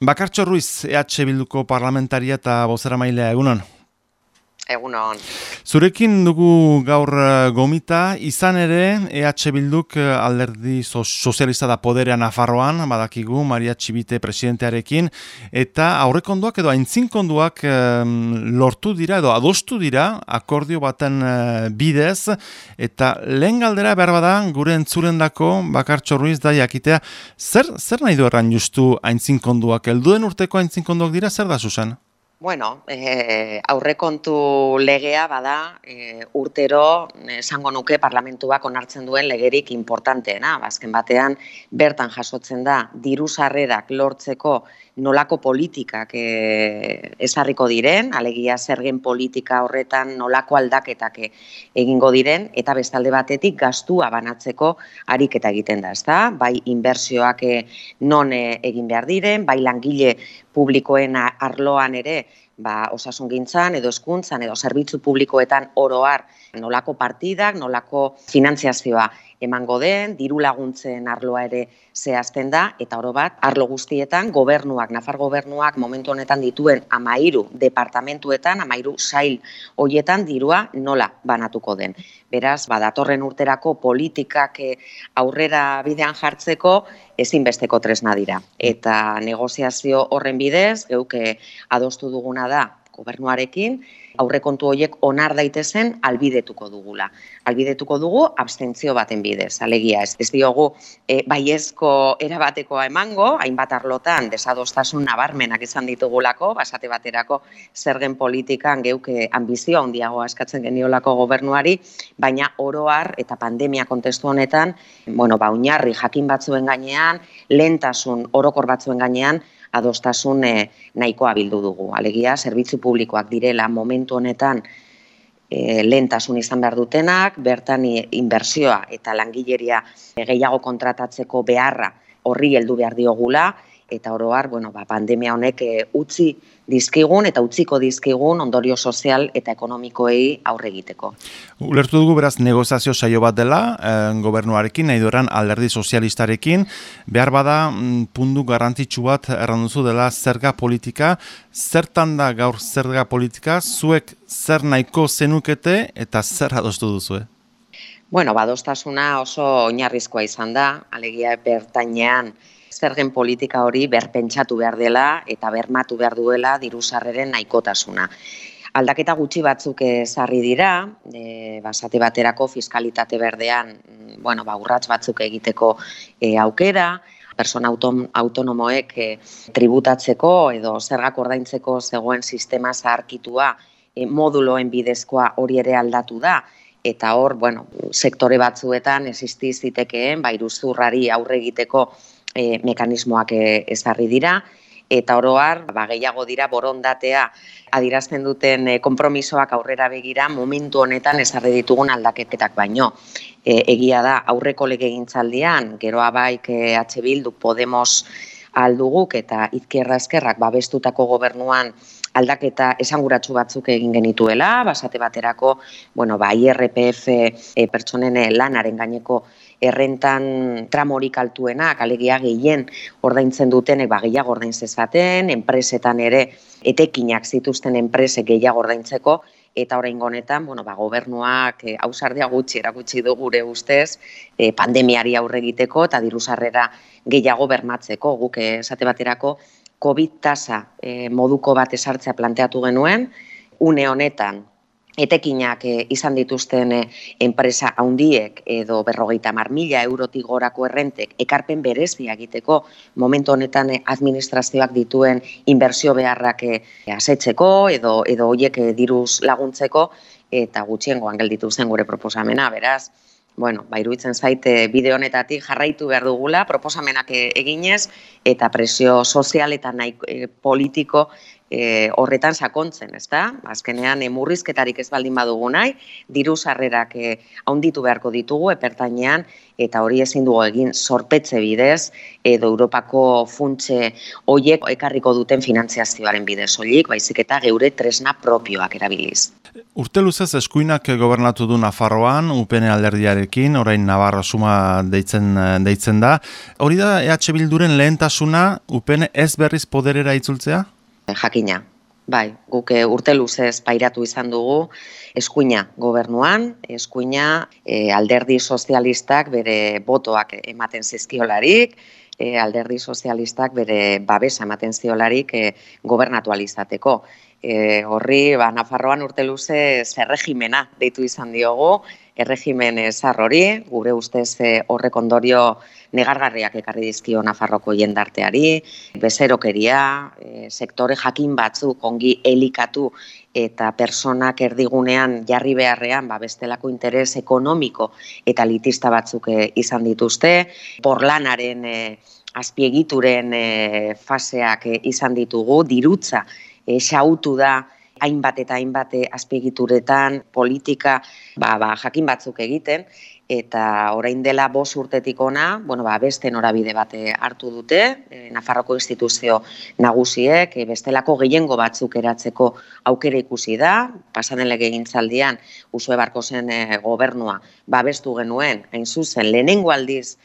Bakartxo Ruiz, EH Bilduko parlamentaria eta bozera mailea, egunon? Egunon. Zurekin dugu gaur eh, gomita, izan ere EH Bilduk alderdi sozialista da poderean afarroan, badakigu Maria Txibite presidentearekin, eta aurrekonduak edo aintzinkonduak lortu dira edo adostu dira akordio baten eh, bidez, eta lehen galdera behar bada gure entzurendako bakartxo ruiz da jakitea, zer, zer nahi du erran justu aintzinkonduak, elduen urteko aintzinkonduak dira, zer da susan? Bueno, e, aurrekontu legea bada e, urtero esango nuke parlamentuak onartzen duen legerik importanteena. Bazken batean bertan jasotzen da diru sarrerak lortzeko nolako politikak e, ezarriko diren, alegia zergen politika horretan nolako aldaketak egingo diren, eta bestalde batetik gastua banatzeko ariketa egiten da, ezta? Bai inbertsioak non egin behar diren, bai langile publikoen arloan ere, ba, osasun gintzan, edo eskuntzan, edo zerbitzu publikoetan oroar nolako partidak, nolako finantziazioa emango den, diru laguntzen arloa ere zehazten da, eta oro bat, arlo guztietan, gobernuak, nafar gobernuak momentu honetan dituen amairu departamentuetan, amairu sail hoietan dirua nola banatuko den. Beraz, badatorren urterako politikak eh, aurrera bidean jartzeko, ezinbesteko tresna dira. Eta negoziazio horren bidez, geuke adostu duguna da gobernuarekin, aurrekontu horiek onar daitezen albidetuko dugula. Albidetuko dugu abstentzio baten bidez, alegia ez. Ez diogu e, baiezko erabatekoa emango, hainbat arlotan desadostasun nabarmenak izan ditugulako, basate baterako zergen politikan geuke ambizioa handiagoa eskatzen geniolako gobernuari, baina oroar eta pandemia kontestu honetan, bueno, ba, oinarri jakin batzuen gainean, lentasun orokor batzuen gainean, adostasun e, nahikoa bildu dugu. Alegia, zerbitzu publikoak direla momentu honetan e, lentasun izan behar dutenak, bertan inbertsioa eta langileria gehiago kontratatzeko beharra horri heldu behar diogula, eta oroar, bueno, ba, pandemia honek e, utzi dizkigun eta utziko dizkigun ondorio sozial eta ekonomikoei aurre egiteko. Ulertu dugu beraz negozazio saio bat dela, eh, gobernuarekin, nahi dueran alderdi sozialistarekin, behar bada mm, pundu garrantzitsu bat erranduzu dela zerga politika, zertan da gaur zerga politika, zuek zer nahiko zenukete eta zer adostu duzu, Bueno, badostasuna oso oinarrizkoa izan da, alegia bertainean, zergen politika hori berpentsatu behar dela eta bermatu behar duela diru sarreren nahikotasuna. Aldaketa gutxi batzuk ezarri dira, e, basate baterako fiskalitate berdean, mm, bueno, ba, urrats batzuk egiteko e, aukera, persona auton, autonomoek e, tributatzeko edo zergak ordaintzeko zegoen sistema zaharkitua e, moduloen bidezkoa hori ere aldatu da, eta hor, bueno, sektore batzuetan existi zitekeen, ba, iruzurrari aurre egiteko e, mekanismoak e, ezarri dira, eta oroar, ba, gehiago dira borondatea adirazten duten e, konpromisoak aurrera begira momentu honetan ezarri ditugun aldaketetak baino. E, egia da, aurreko lege gintzaldian, geroa baik e. Bildu Podemos alduguk eta izkerra eskerrak babestutako gobernuan aldaketa esanguratsu batzuk egin genituela, basate baterako, bueno, ba, IRPF e, pertsonen lanaren gaineko errentan tramorik altuenak, alegia gehien ordaintzen dutenek ba, gehiago ordain zezaten, enpresetan ere etekinak zituzten enprese gehiago ordaintzeko, eta orain honetan, bueno, ba, gobernuak e, ausardia gutxi erakutsi du gure ustez, e, pandemiari aurre egiteko eta diru sarrera gehiago bermatzeko, guk esate baterako COVID tasa e, moduko bat esartzea planteatu genuen, une honetan etekinak e, izan dituzten e, enpresa handiek edo berrogeita mar mila eurotik gorako errentek ekarpen berezia egiteko momentu honetan e, administrazioak dituen inbertsio beharrak e, asetzeko edo edo hoiek e, diruz laguntzeko eta gutxiengoan gelditu zen gure proposamena, beraz, bueno, ba, iruditzen zaite bide honetatik jarraitu behar dugula, proposamenak eginez, eta presio sozial eta nahi, politiko e, horretan sakontzen, ezta? Azkenean emurrizketarik ez baldin badugu nahi, diru sarrerak e, haunditu beharko ditugu epertainean eta hori ezin dugu egin sorpetze bidez edo Europako funtse hoiek ekarriko duten finantziazioaren bidez hoiek, baizik eta geure tresna propioak erabiliz. Urte luzez eskuinak gobernatu du Nafarroan, UPN alderdiarekin, orain Navarra suma deitzen, deitzen da. Hori da EH Bilduren lehentasuna UPN ez berriz poderera itzultzea? Jakina. Bai, guk eh, urte luzez pairatu izan dugu eskuina gobernuan, eskuina e, alderdi sozialistak bere botoak ematen zizkiolarik, e, alderdi sozialistak bere babesa ematen ziolarik e, gobernatu alizateko. E, horri, ba, Nafarroan urte luze zerregimena deitu izan diogu, erregimen zar hori, gure ustez horrek ondorio negargarriak ekarri dizkio Nafarroko jendarteari, bezerokeria, e, sektore jakin batzuk ongi elikatu eta personak erdigunean jarri beharrean ba, bestelako interes ekonomiko eta litista batzuk e, izan dituzte, porlanaren e, azpiegituren e, faseak e, izan ditugu, dirutza e, xautu da hainbat eta hainbat azpiegituretan politika ba, ba, jakin batzuk egiten, eta orain dela bos urtetik ona, bueno, ba, beste norabide bate hartu dute, e, Nafarroko instituzio nagusiek, e, bestelako gehiengo batzuk eratzeko aukera ikusi da, pasaden lege gintzaldian, usue barko zen e, gobernua, babestu genuen, hain zuzen, lehenengo aldiz,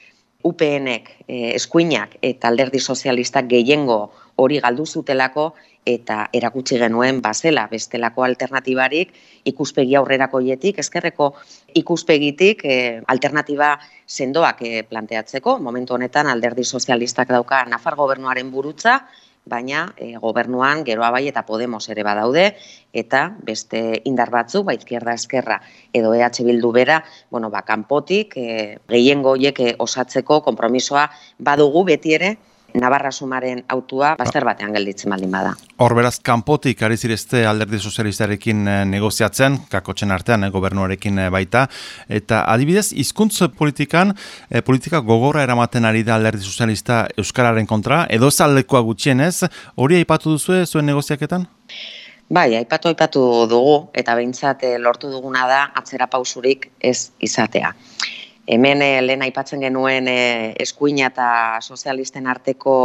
UPNek, e, eskuinak eta alderdi sozialistak gehiengo hori galdu zutelako, eta erakutsi genuen bazela bestelako alternatibarik ikuspegi aurrerako hietik, ezkerreko ikuspegitik e, alternatiba sendoak e, planteatzeko. Momentu honetan alderdi sozialistak dauka Nafar gobernuaren burutza, baina e, gobernuan geroa bai eta Podemos ere badaude, eta beste indar batzu, ba, izkierda eskerra edo EH Bildu bera, bueno, ba, kanpotik, e, gehiengo osatzeko konpromisoa badugu beti ere, Navarra sumaren autua bazter batean gelditzen baldin bada. Hor beraz, kanpotik ari zirezte alderdi sozialistarekin eh, negoziatzen, kakotzen artean, eh, gobernuarekin eh, baita, eta adibidez, hizkuntz politikan, politika gogorra eramaten ari da alderdi sozialista Euskararen kontra, edo ez aldekoa gutxienez, hori aipatu duzu zuen negoziaketan? Bai, aipatu aipatu dugu, eta behintzat lortu duguna da atzera pausurik ez izatea. Hemen e, lehen aipatzen genuen e, eskuina eta sozialisten arteko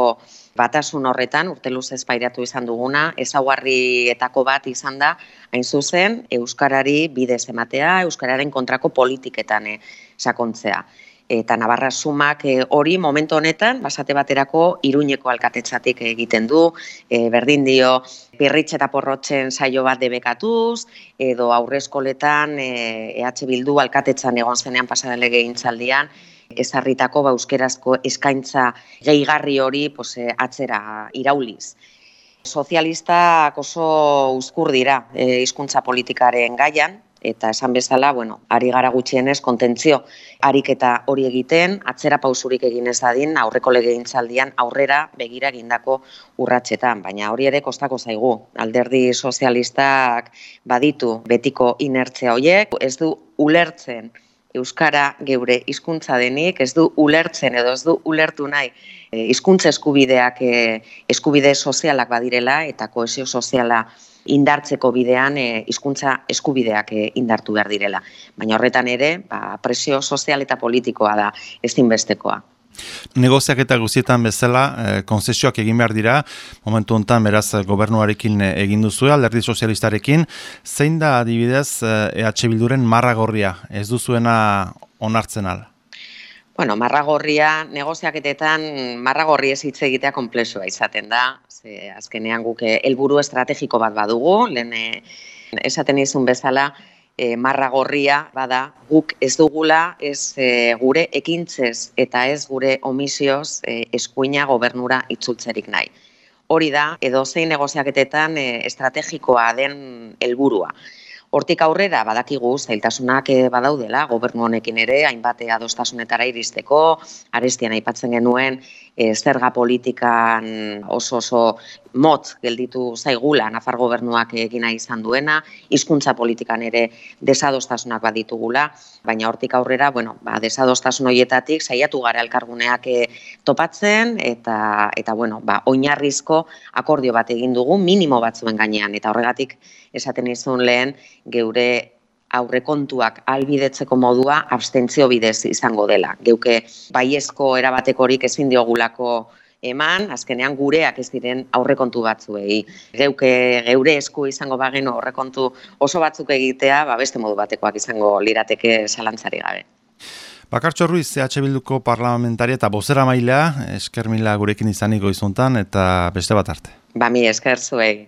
batasun horretan, urte luz ezpairatu izan duguna, ezaugarrietako bat izan da, hain zuzen, Euskarari bidez ematea, Euskararen kontrako politiketan e, sakontzea eta Navarra sumak eh, hori momentu honetan basate baterako Iruñeko alkatetzatik egiten du, e, berdin dio Pirritxe eta Porrotzen saio bat debekatuz edo aurreskoletan eh, EH Bildu alkatetzan egon zenean pasada legeintzaldian ezarritako ba euskerazko eskaintza gehigarri hori pues, atzera irauliz. Sozialistak oso uzkur dira hizkuntza politikaren gaian, eta esan bezala, bueno, ari gara gutxienez kontentzio ariketa hori egiten, atzera pausurik egin ez dadin, aurreko legegintzaldian aurrera begira egindako urratsetan, baina hori ere kostako zaigu. Alderdi sozialistak baditu betiko inertzia hoiek, ez du ulertzen euskara geure hizkuntza denik, ez du ulertzen edo ez du ulertu nahi eh, hizkuntza eskubideak eh, eskubide sozialak badirela eta kohesio soziala indartzeko bidean e, hizkuntza eskubideak e, indartu behar direla. Baina horretan ere, ba, presio sozial eta politikoa da ezinbestekoa. Negoziak eta guzietan bezala, e, konzesioak egin behar dira, momentu honetan beraz gobernuarekin egin duzu, alderdi sozialistarekin, zein da adibidez EH Bilduren marra gorria, ez duzuena onartzen ala? Bueno, marragorria, negoziaketetan marragorri ez hitz egitea komplexua izaten da. Ze azkenean guk eh, helburu estrategiko bat badugu, lehen eh, esaten izun bezala, e, marragorria bada guk ez dugula ez gure ekintzez eta ez gure omisioz e, eskuina gobernura itzultzerik nahi. Hori da, edo zein negoziaketetan e, estrategikoa den helburua. Hortik aurrera badakigu zailtasunak eh, badaudela gobernu honekin ere hainbat adostasunetara iristeko, arestian aipatzen genuen e, zerga politikan oso oso motz gelditu zaigula Nafar gobernuak egin izan duena, hizkuntza politikan ere desadostasunak baditugula, baina hortik aurrera, bueno, ba, desadostasun horietatik saiatu gara elkarguneak e, topatzen eta eta bueno, ba, oinarrizko akordio bat egin dugu minimo batzuen gainean. Eta horregatik esaten izun lehen geure aurrekontuak albidetzeko modua abstentzio bidez izango dela. Geuke baiezko erabatekorik ezin diogulako eman, azkenean gureak ez diren aurrekontu batzuei. Geuke geure esku izango bageno aurrekontu oso batzuk egitea, ba beste modu batekoak izango lirateke zalantzari gabe. Bakartxo Ruiz, CH Bilduko parlamentaria eta bozera mailea, esker gurekin izaniko izuntan eta beste bat arte. Ba mi esker zuei.